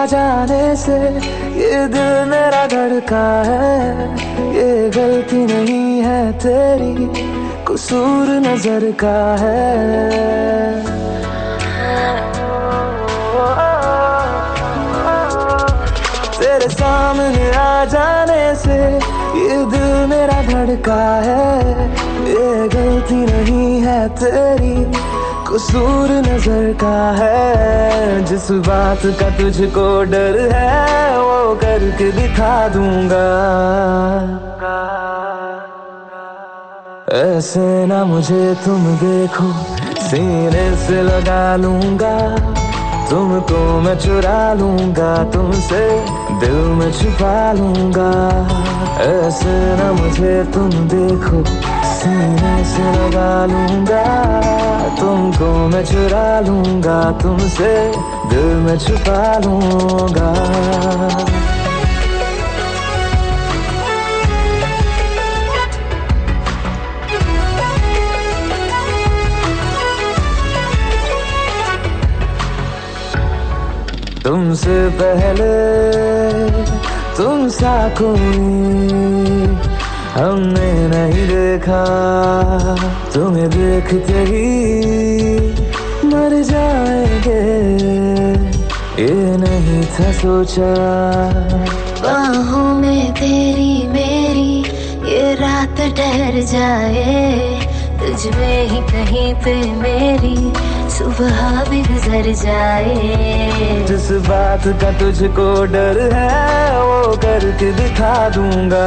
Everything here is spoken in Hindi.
से ये दिल मेरा धड़का है, ये गलती नहीं है तेरी, कसूर नज़र का है। तेरे सामने आ जाने से ये दिल मेरा धड़का है, ये गलती नहीं है तेरी कसूर नज़र का है, जिस बात का तुझको डर है, वो करके दिखा दूँगा। ऐसे ना मुझे तुम देखो, सीने से लगा लूँगा। तुमको मैं चुरा लूँगा, तुमसे दिल में छुपा लूँगा। ऐसे ना मुझे तुम देखो, सीने से लगा लूँगा। मैं चुरा लूँगा तुमसे, दिल में छुपा लूँगा। तुमसे पहले तुम सा हमने नहीं देखा, तुम्हें देखते ही मर जाएँगे। ये नहीं था सोचा। बाहों में तेरी मेरी ये रात ठहर जाए। तुझ में ही कहीं पे मेरी सुबह भी गुजर जाए। जिस बात का तुझको डर है वो करके दिखा दूँगा।